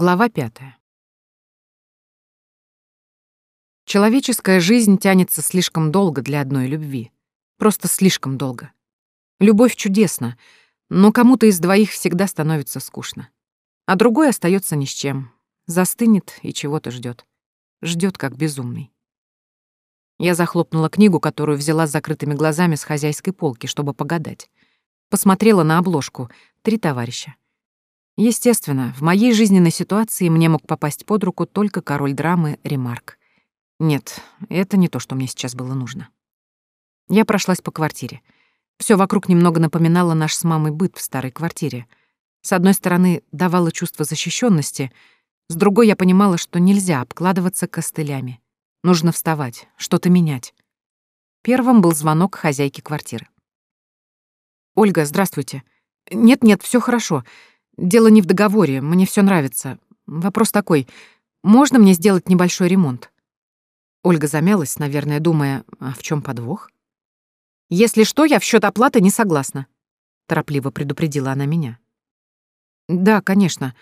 Глава пятая. Человеческая жизнь тянется слишком долго для одной любви. Просто слишком долго. Любовь чудесна, но кому-то из двоих всегда становится скучно. А другой остается ни с чем. Застынет и чего-то ждет. Ждет как безумный. Я захлопнула книгу, которую взяла с закрытыми глазами с хозяйской полки, чтобы погадать. Посмотрела на обложку. Три товарища. Естественно, в моей жизненной ситуации мне мог попасть под руку только король драмы Ремарк. Нет, это не то, что мне сейчас было нужно. Я прошлась по квартире. Все вокруг немного напоминало наш с мамой быт в старой квартире. С одной стороны, давало чувство защищенности, с другой я понимала, что нельзя обкладываться костылями. Нужно вставать, что-то менять. Первым был звонок хозяйки квартиры. «Ольга, здравствуйте. Нет-нет, все хорошо. Дело не в договоре, мне все нравится. Вопрос такой, можно мне сделать небольшой ремонт? Ольга замялась, наверное, думая, а в чем подвох? Если что, я в счет оплаты не согласна, торопливо предупредила она меня. Да, конечно.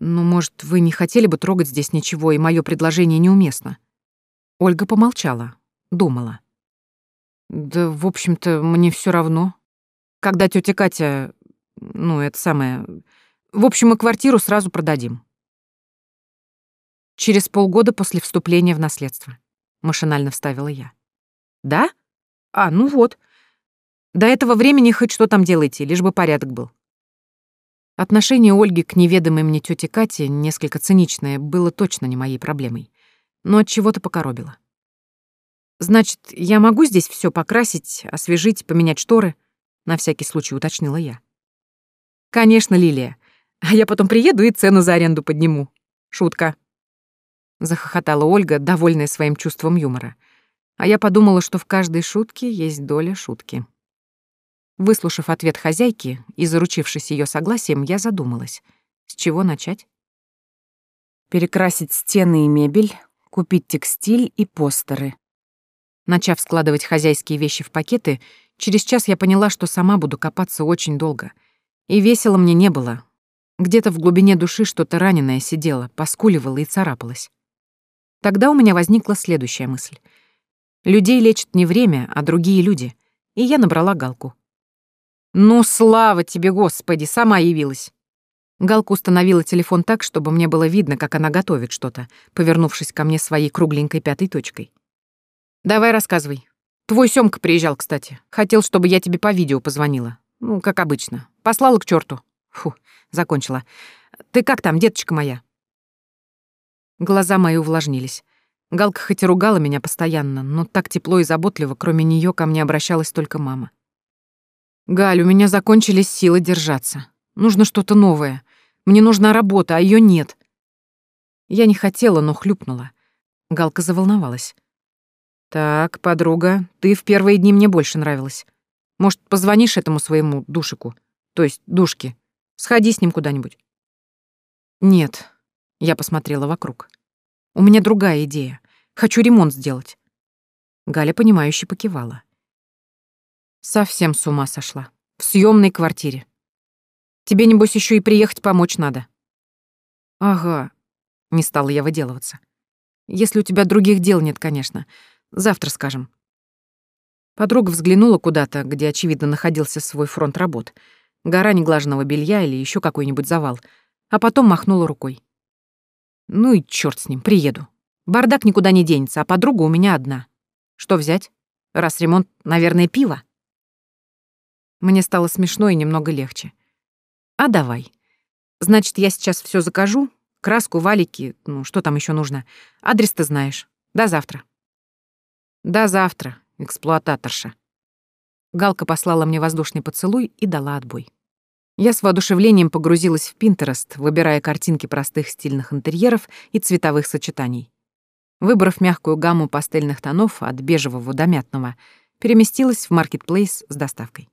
Но, может, вы не хотели бы трогать здесь ничего, и мое предложение неуместно? Ольга помолчала, думала. Да, в общем-то, мне все равно. Когда тетя Катя, ну, это самое, в общем, мы квартиру сразу продадим. Через полгода после вступления в наследство. Машинально вставила я. Да? А, ну вот. До этого времени хоть что там делайте, лишь бы порядок был. Отношение Ольги к неведомой мне тете Кате, несколько циничное, было точно не моей проблемой. Но от чего-то покоробило. Значит, я могу здесь все покрасить, освежить, поменять шторы? На всякий случай уточнила я. Конечно, Лилия. А я потом приеду и цену за аренду подниму. Шутка. Захохотала Ольга, довольная своим чувством юмора. А я подумала, что в каждой шутке есть доля шутки. Выслушав ответ хозяйки и заручившись ее согласием, я задумалась. С чего начать? Перекрасить стены и мебель, купить текстиль и постеры. Начав складывать хозяйские вещи в пакеты, через час я поняла, что сама буду копаться очень долго. И весело мне не было, где-то в глубине души что-то раненое сидело, поскуливало и царапалось. Тогда у меня возникла следующая мысль. Людей лечит не время, а другие люди. И я набрала Галку. «Ну, слава тебе, Господи, сама явилась!» Галка установила телефон так, чтобы мне было видно, как она готовит что-то, повернувшись ко мне своей кругленькой пятой точкой. «Давай рассказывай. Твой Сёмка приезжал, кстати. Хотел, чтобы я тебе по видео позвонила. Ну, как обычно. Послала к черту. Фу, закончила. Ты как там, деточка моя? Глаза мои увлажнились. Галка хоть и ругала меня постоянно, но так тепло и заботливо, кроме нее ко мне обращалась только мама. «Галь, у меня закончились силы держаться. Нужно что-то новое. Мне нужна работа, а ее нет». Я не хотела, но хлюпнула. Галка заволновалась. «Так, подруга, ты в первые дни мне больше нравилась. Может, позвонишь этому своему душику? То есть душке? Сходи с ним куда-нибудь. Нет, я посмотрела вокруг. У меня другая идея. Хочу ремонт сделать. Галя, понимающе покивала. Совсем с ума сошла. В съемной квартире. Тебе, небось, еще и приехать помочь надо. Ага, не стала я выделываться. Если у тебя других дел нет, конечно. Завтра скажем. Подруга взглянула куда-то, где, очевидно, находился свой фронт работ — гора неглаженного белья или еще какой-нибудь завал, а потом махнула рукой. Ну и черт с ним, приеду. Бардак никуда не денется, а подруга у меня одна. Что взять? Раз ремонт, наверное, пиво. Мне стало смешно и немного легче. А давай. Значит, я сейчас все закажу, краску, валики, ну что там еще нужно. Адрес ты знаешь. До завтра. До завтра, эксплуататорша. Галка послала мне воздушный поцелуй и дала отбой. Я с воодушевлением погрузилась в Пинтерест, выбирая картинки простых стильных интерьеров и цветовых сочетаний. Выбрав мягкую гамму пастельных тонов от бежевого до мятного, переместилась в маркетплейс с доставкой.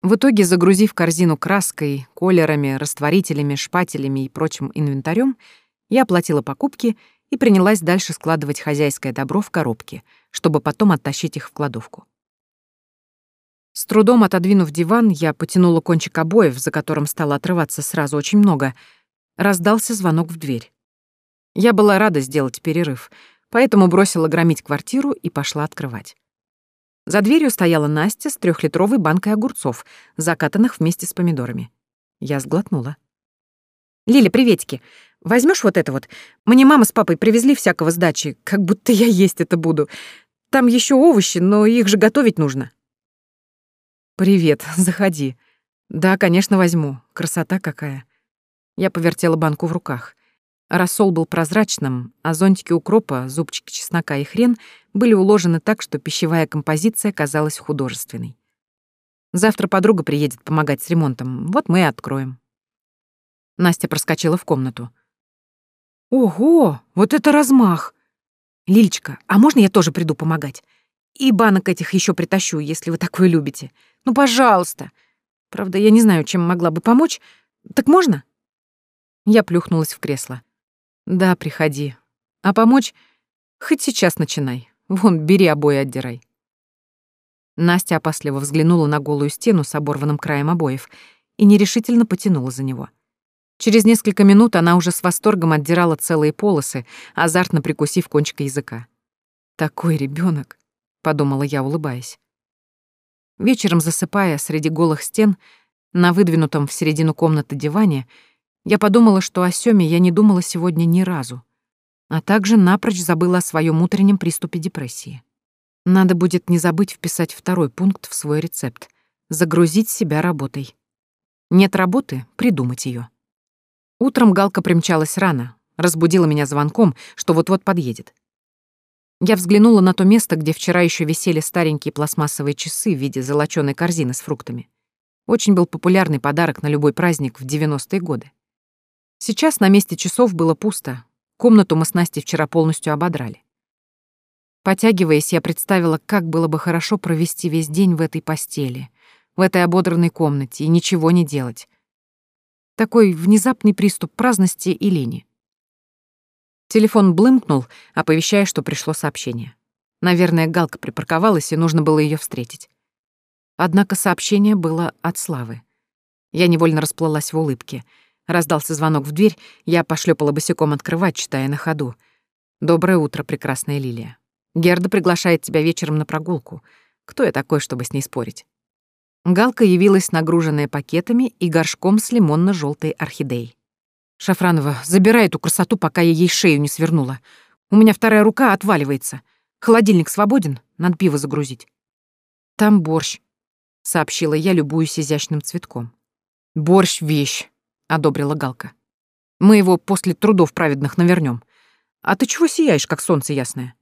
В итоге, загрузив корзину краской, колерами, растворителями, шпателями и прочим инвентарем, я оплатила покупки и принялась дальше складывать хозяйское добро в коробки, чтобы потом оттащить их в кладовку. С трудом отодвинув диван, я потянула кончик обоев, за которым стало отрываться сразу очень много. Раздался звонок в дверь. Я была рада сделать перерыв, поэтому бросила громить квартиру и пошла открывать. За дверью стояла Настя с трехлитровой банкой огурцов, закатанных вместе с помидорами. Я сглотнула. «Лиля, приветики. Возьмешь вот это вот? Мне мама с папой привезли всякого с дачи, как будто я есть это буду. Там еще овощи, но их же готовить нужно». «Привет, заходи. Да, конечно, возьму. Красота какая». Я повертела банку в руках. Рассол был прозрачным, а зонтики укропа, зубчики чеснока и хрен были уложены так, что пищевая композиция казалась художественной. Завтра подруга приедет помогать с ремонтом, вот мы и откроем. Настя проскочила в комнату. «Ого, вот это размах! Лильчика, а можно я тоже приду помогать? И банок этих еще притащу, если вы такое любите. Ну, пожалуйста. Правда, я не знаю, чем могла бы помочь. Так можно?» Я плюхнулась в кресло. «Да, приходи. А помочь? Хоть сейчас начинай. Вон, бери обои отдирай». Настя опасливо взглянула на голую стену с оборванным краем обоев и нерешительно потянула за него. Через несколько минут она уже с восторгом отдирала целые полосы, азартно прикусив кончик языка. «Такой ребенок, подумала я, улыбаясь. Вечером засыпая среди голых стен, на выдвинутом в середину комнаты диване, я подумала, что о Сёме я не думала сегодня ни разу, а также напрочь забыла о своем утреннем приступе депрессии. Надо будет не забыть вписать второй пункт в свой рецепт — загрузить себя работой. Нет работы — придумать ее. Утром Галка примчалась рано, разбудила меня звонком, что вот-вот подъедет. Я взглянула на то место, где вчера еще висели старенькие пластмассовые часы в виде золочёной корзины с фруктами. Очень был популярный подарок на любой праздник в 90-е годы. Сейчас на месте часов было пусто. Комнату мы с Настей вчера полностью ободрали. Потягиваясь, я представила, как было бы хорошо провести весь день в этой постели, в этой ободранной комнате и ничего не делать, такой внезапный приступ праздности и лени. Телефон блымкнул, оповещая, что пришло сообщение. Наверное, Галка припарковалась, и нужно было ее встретить. Однако сообщение было от Славы. Я невольно расплылась в улыбке. Раздался звонок в дверь, я пошлепала босиком открывать, читая на ходу. «Доброе утро, прекрасная Лилия. Герда приглашает тебя вечером на прогулку. Кто я такой, чтобы с ней спорить?» Галка явилась нагруженная пакетами и горшком с лимонно желтой орхидеей. «Шафранова, забирай эту красоту, пока я ей шею не свернула. У меня вторая рука отваливается. Холодильник свободен, надо пиво загрузить». «Там борщ», — сообщила я, любуюсь изящным цветком. «Борщ — вещь», — одобрила Галка. «Мы его после трудов праведных навернем. А ты чего сияешь, как солнце ясное?»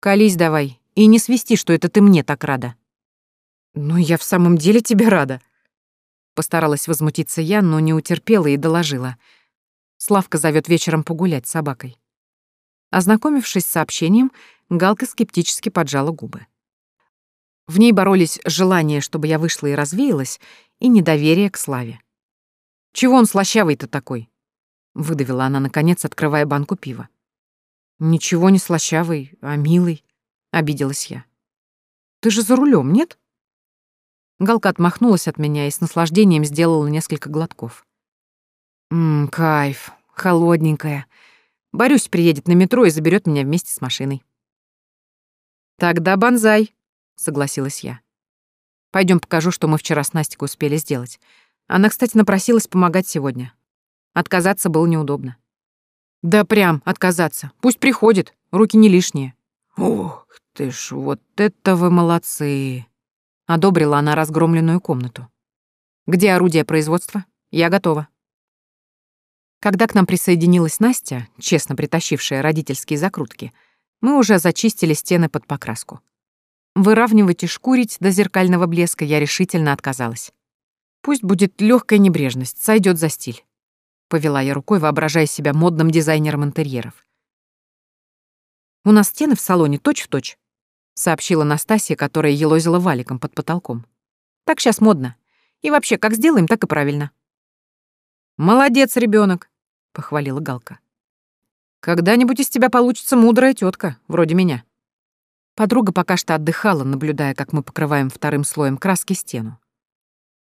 «Колись давай, и не свисти, что это ты мне так рада». «Ну, я в самом деле тебе рада». Постаралась возмутиться я, но не утерпела и доложила. Славка зовет вечером погулять с собакой. Ознакомившись с сообщением, Галка скептически поджала губы. В ней боролись желание, чтобы я вышла и развеялась, и недоверие к Славе. «Чего он слащавый-то такой?» — выдавила она, наконец, открывая банку пива. «Ничего не слащавый, а милый», — обиделась я. «Ты же за рулем, нет?» Галка отмахнулась от меня и с наслаждением сделала несколько глотков. «Ммм, кайф, холодненькая. Борюсь приедет на метро и заберет меня вместе с машиной». «Тогда банзай», — согласилась я. Пойдем покажу, что мы вчера с Настикой успели сделать. Она, кстати, напросилась помогать сегодня. Отказаться было неудобно. Да прям отказаться. Пусть приходит, руки не лишние. Ух ты ж, вот это вы молодцы. Одобрила она разгромленную комнату. «Где орудие производства? Я готова». Когда к нам присоединилась Настя, честно притащившая родительские закрутки, мы уже зачистили стены под покраску. Выравнивать и шкурить до зеркального блеска я решительно отказалась. Пусть будет легкая небрежность, сойдет за стиль. Повела я рукой, воображая себя модным дизайнером интерьеров. У нас стены в салоне точь-в-точь, сообщила Настасья, которая елозила валиком под потолком. Так сейчас модно. И вообще, как сделаем, так и правильно. Молодец, ребенок, похвалила Галка. Когда-нибудь из тебя получится мудрая тетка, вроде меня. Подруга пока что отдыхала, наблюдая, как мы покрываем вторым слоем краски стену.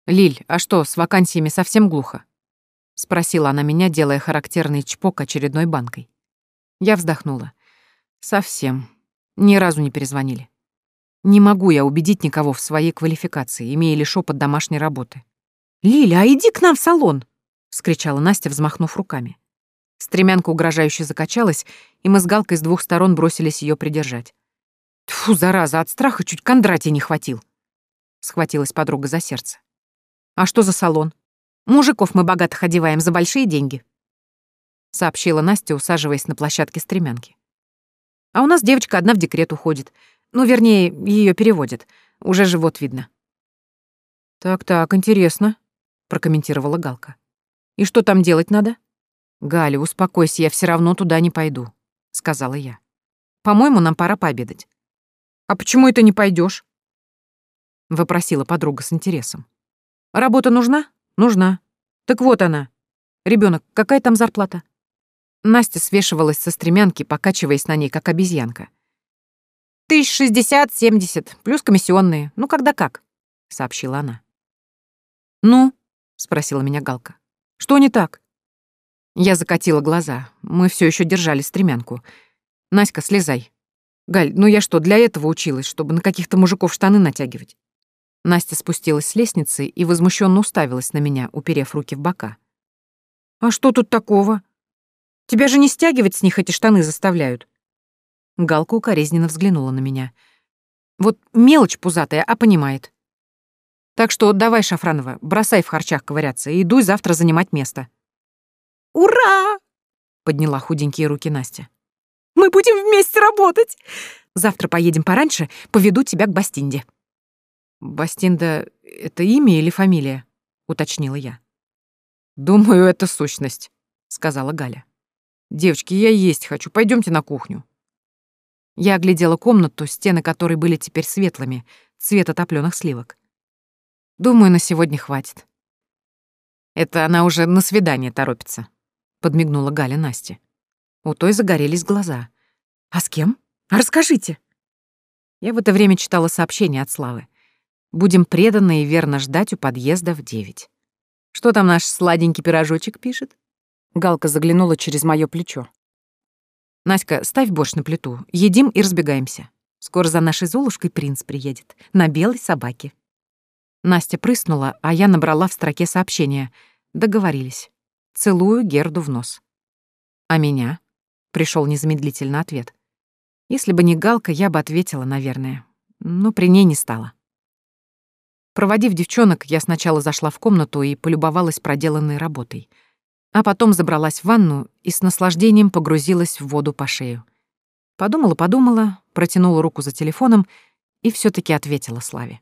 «Лиль, а что, с вакансиями совсем глухо?» — спросила она меня, делая характерный чпок очередной банкой. Я вздохнула. «Совсем. Ни разу не перезвонили. Не могу я убедить никого в своей квалификации, имея лишь опыт домашней работы». «Лиля, а иди к нам в салон!» — вскричала Настя, взмахнув руками. Стремянка угрожающе закачалась, и мы с Галкой с двух сторон бросились ее придержать. Тфу, зараза, от страха чуть Кондратия не хватил. Схватилась подруга за сердце. А что за салон? Мужиков мы богатых одеваем за большие деньги. Сообщила Настя, усаживаясь на площадке стремянки. А у нас девочка одна в декрет уходит. Ну, вернее, ее переводят. Уже живот видно. Так-так, интересно, прокомментировала Галка. И что там делать надо? «Галя, успокойся, я все равно туда не пойду», — сказала я. «По-моему, нам пора пообедать». «А почему это не пойдешь? вопросила подруга с интересом. «Работа нужна? Нужна. Так вот она. Ребенок, какая там зарплата?» Настя свешивалась со стремянки, покачиваясь на ней, как обезьянка. «Тысяч шестьдесят, семьдесят, плюс комиссионные. Ну, когда как», — сообщила она. «Ну?» — спросила меня Галка. «Что не так?» Я закатила глаза. Мы все еще держали стремянку. «Наська, слезай». «Галь, ну я что, для этого училась, чтобы на каких-то мужиков штаны натягивать?» Настя спустилась с лестницы и возмущенно уставилась на меня, уперев руки в бока. «А что тут такого? Тебя же не стягивать с них эти штаны заставляют». Галка укоризненно взглянула на меня. «Вот мелочь пузатая, а понимает. Так что давай, Шафранова, бросай в харчах ковыряться и дуй завтра занимать место». «Ура!» — подняла худенькие руки Настя. «Мы будем вместе работать! Завтра поедем пораньше, поведу тебя к Бастинде». «Бастинда — это имя или фамилия?» — уточнила я. «Думаю, это сущность», — сказала Галя. «Девочки, я есть хочу, пойдемте на кухню». Я оглядела комнату, стены которой были теперь светлыми, цвета топлёных сливок. Думаю, на сегодня хватит. Это она уже на свидание торопится подмигнула Галя Насте. У той загорелись глаза. А с кем? А расскажите. Я в это время читала сообщение от Славы. Будем преданно и верно ждать у подъезда в девять. Что там наш сладенький пирожочек пишет? Галка заглянула через моё плечо. Наська, ставь борщ на плиту, едим и разбегаемся. Скоро за нашей Золушкой принц приедет, на белой собаке. Настя прыснула, а я набрала в строке сообщение. Договорились. Целую Герду в нос. А меня? Пришел незамедлительно ответ. Если бы не Галка, я бы ответила, наверное. Но при ней не стало. Проводив девчонок, я сначала зашла в комнату и полюбовалась проделанной работой. А потом забралась в ванну и с наслаждением погрузилась в воду по шею. Подумала-подумала, протянула руку за телефоном и все таки ответила Славе.